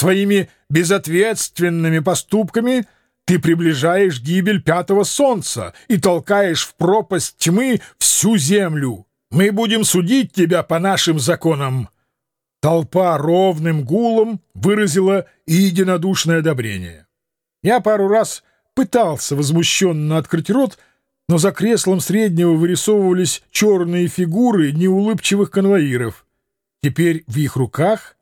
Своими безответственными поступками ты приближаешь гибель пятого солнца и толкаешь в пропасть тьмы всю землю. Мы будем судить тебя по нашим законам». Толпа ровным гулом выразила единодушное одобрение. Я пару раз пытался возмущенно открыть рот, но за креслом среднего вырисовывались черные фигуры неулыбчивых конвоиров. Теперь в их руках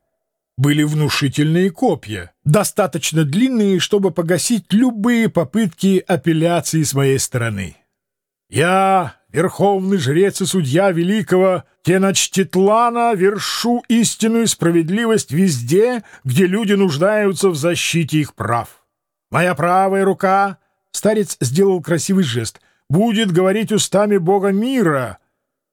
были внушительные копья, достаточно длинные, чтобы погасить любые попытки апелляции с моей стороны. Я, верховный жрец и судья великого Теночтитлана, вершу истинную справедливость везде, где люди нуждаются в защите их прав. Моя правая рука, старец сделал красивый жест, будет говорить устами бога мира,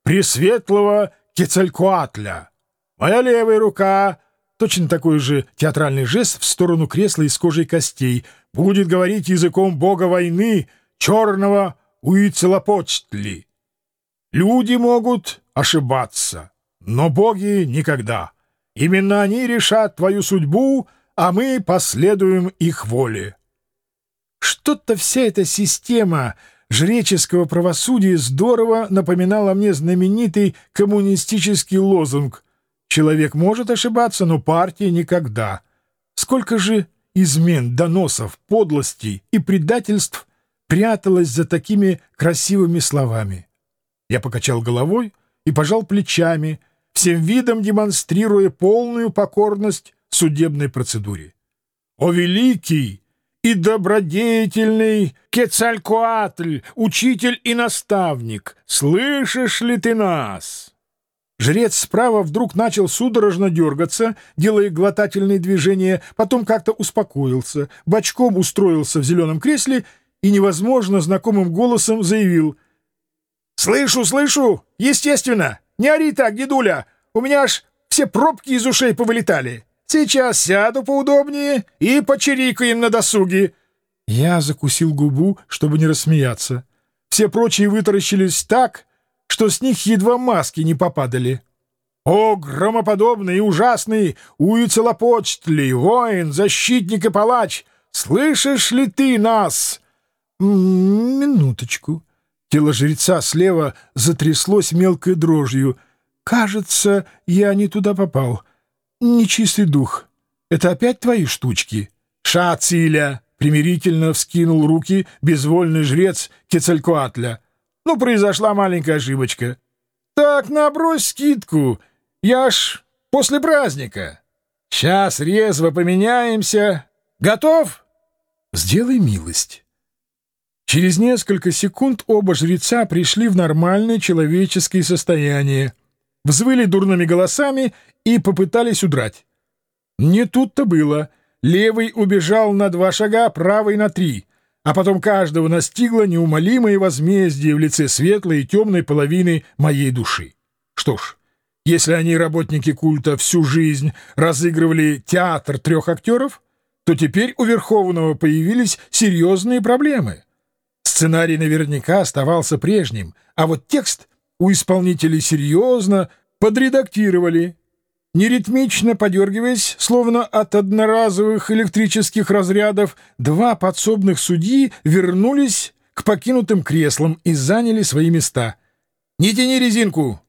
пресветлого Кецалькуатля. Моя левая рука, точно такой же театральный жест в сторону кресла из кожи и костей, будет говорить языком бога войны, черного Уицелопочтли. Люди могут ошибаться, но боги никогда. Именно они решат твою судьбу, а мы последуем их воле. Что-то вся эта система жреческого правосудия здорово напоминала мне знаменитый коммунистический лозунг Человек может ошибаться, но партия никогда. Сколько же измен, доносов, подлостей и предательств пряталось за такими красивыми словами. Я покачал головой и пожал плечами, всем видом демонстрируя полную покорность судебной процедуре. «О великий и добродетельный Кецалькуатль, учитель и наставник, слышишь ли ты нас?» Жрец справа вдруг начал судорожно дергаться, делая глотательные движения, потом как-то успокоился, бочком устроился в зеленом кресле и невозможно знакомым голосом заявил. «Слышу, слышу! Естественно! Не ори так, дедуля! У меня аж все пробки из ушей повылетали! Сейчас сяду поудобнее и почирикаем на досуге!» Я закусил губу, чтобы не рассмеяться. Все прочие вытаращились так, что с них едва маски не попадали. «О, громоподобный и ужасный Уицелопочтли, воин, защитник и палач! Слышишь ли ты нас?» «Минуточку». Тело жреца слева затряслось мелкой дрожью. «Кажется, я не туда попал. Нечистый дух. Это опять твои штучки?» «Шациля!» — примирительно вскинул руки безвольный жрец Кецалькуатля. Ну, произошла маленькая ошибочка. Так, набрось скидку. Я ж после праздника. Сейчас резво поменяемся. Готов? Сделай милость. Через несколько секунд оба жреца пришли в нормальное человеческое состояние, взвыли дурными голосами и попытались удрать. Не тут-то было. Левый убежал на два шага, правый на три — а потом каждого настигло неумолимое возмездие в лице светлой и темной половины моей души. Что ж, если они, работники культа, всю жизнь разыгрывали театр трех актеров, то теперь у Верховного появились серьезные проблемы. Сценарий наверняка оставался прежним, а вот текст у исполнителей серьезно подредактировали Неритмично подергиваясь, словно от одноразовых электрических разрядов, два подсобных судьи вернулись к покинутым креслам и заняли свои места. «Не тяни резинку!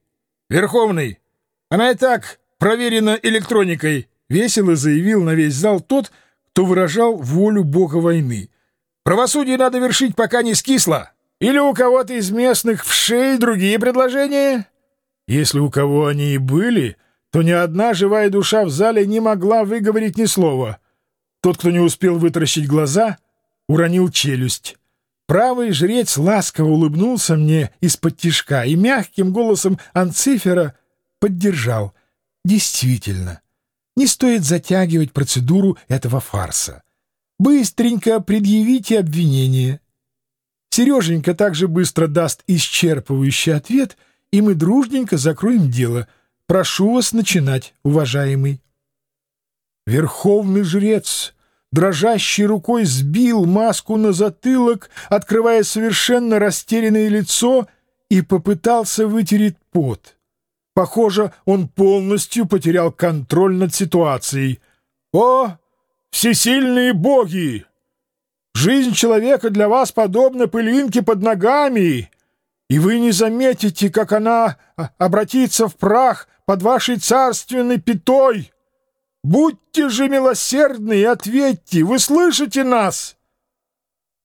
Верховный! Она и так проверена электроникой!» — весело заявил на весь зал тот, кто выражал волю бога войны. «Правосудие надо вершить, пока не скисло! Или у кого-то из местных в шее другие предложения?» «Если у кого они и были...» то ни одна живая душа в зале не могла выговорить ни слова. Тот, кто не успел вытаращить глаза, уронил челюсть. Правый жрец ласково улыбнулся мне из-под тишка и мягким голосом анцифера поддержал. Действительно, не стоит затягивать процедуру этого фарса. Быстренько предъявите обвинение. Сереженька также быстро даст исчерпывающий ответ, и мы дружненько закроем дело — Прошу вас начинать, уважаемый. Верховный жрец дрожащей рукой сбил маску на затылок, открывая совершенно растерянное лицо, и попытался вытереть пот. Похоже, он полностью потерял контроль над ситуацией. «О, всесильные боги! Жизнь человека для вас подобна пылинке под ногами, и вы не заметите, как она а, обратится в прах под вашей царственной пятой. Будьте же милосердны и ответьте, вы слышите нас?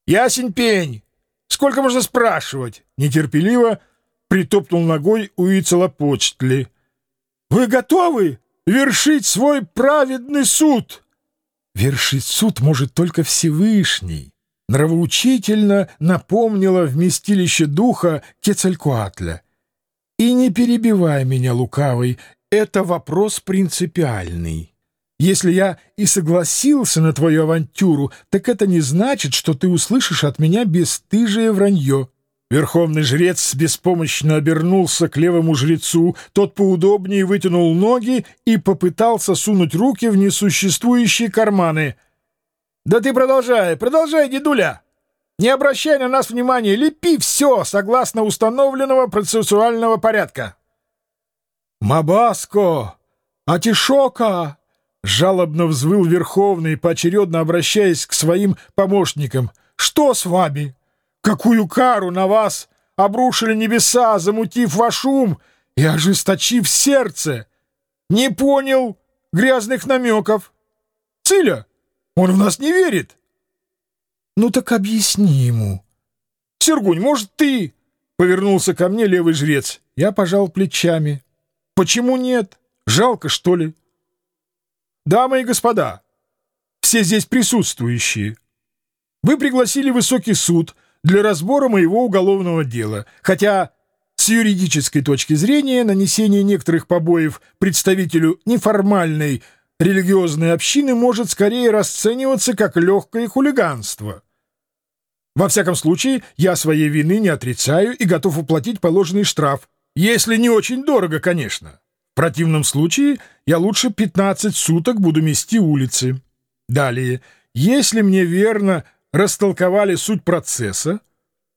Ясень пень, сколько можно спрашивать? Нетерпеливо притопнул ногой Уицелопочтли. Вы готовы вершить свой праведный суд? Вершить суд может только Всевышний нравоучительно напомнила вместилище духа Кецалькуатля. И не перебивай меня, лукавый, это вопрос принципиальный. Если я и согласился на твою авантюру, так это не значит, что ты услышишь от меня бесстыжее вранье. Верховный жрец беспомощно обернулся к левому жрецу, тот поудобнее вытянул ноги и попытался сунуть руки в несуществующие карманы — «Да ты продолжай, продолжай, дедуля! Не обращай на нас внимания, лепи все согласно установленного процессуального порядка!» «Мабаско! Атишока!» — жалобно взвыл Верховный, поочередно обращаясь к своим помощникам. «Что с вами? Какую кару на вас обрушили небеса, замутив ваш ум и ожесточив сердце? Не понял грязных намеков. Циля!» Он в нас не верит. Ну так объясни ему. Сергунь, может, ты? Повернулся ко мне левый жрец. Я пожал плечами. Почему нет? Жалко, что ли? Дамы и господа, все здесь присутствующие, вы пригласили высокий суд для разбора моего уголовного дела, хотя с юридической точки зрения нанесение некоторых побоев представителю неформальной религиозной общины может скорее расцениваться как легкое хулиганство. Во всяком случае, я своей вины не отрицаю и готов уплатить положенный штраф, если не очень дорого, конечно. В противном случае я лучше 15 суток буду мести улицы. Далее, если мне верно растолковали суть процесса,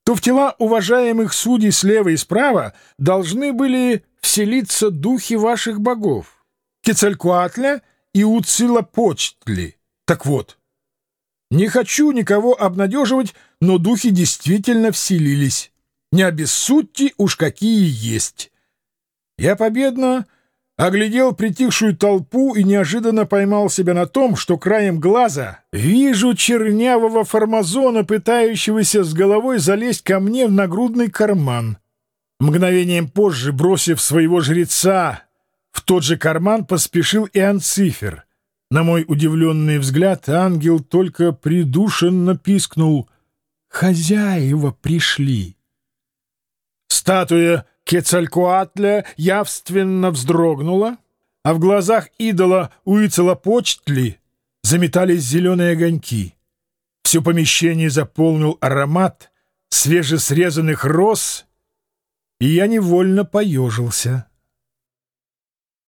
то в тела уважаемых судей слева и справа должны были вселиться духи ваших богов. Кецалькуатля — и Уцилопочтли. Так вот, не хочу никого обнадеживать, но духи действительно вселились. Не обессудьте уж какие есть. Я победно оглядел притихшую толпу и неожиданно поймал себя на том, что краем глаза вижу чернявого формазона, пытающегося с головой залезть ко мне в нагрудный карман. Мгновением позже, бросив своего жреца в тот же карман поспешил и Анцифер. На мой удивленный взгляд ангел только придушенно пискнул «Хозяева пришли». Статуя Кецалькуатля явственно вздрогнула, а в глазах идола Уицелопочтли заметались зеленые огоньки. Все помещение заполнил аромат свежесрезанных роз, и я невольно поежился.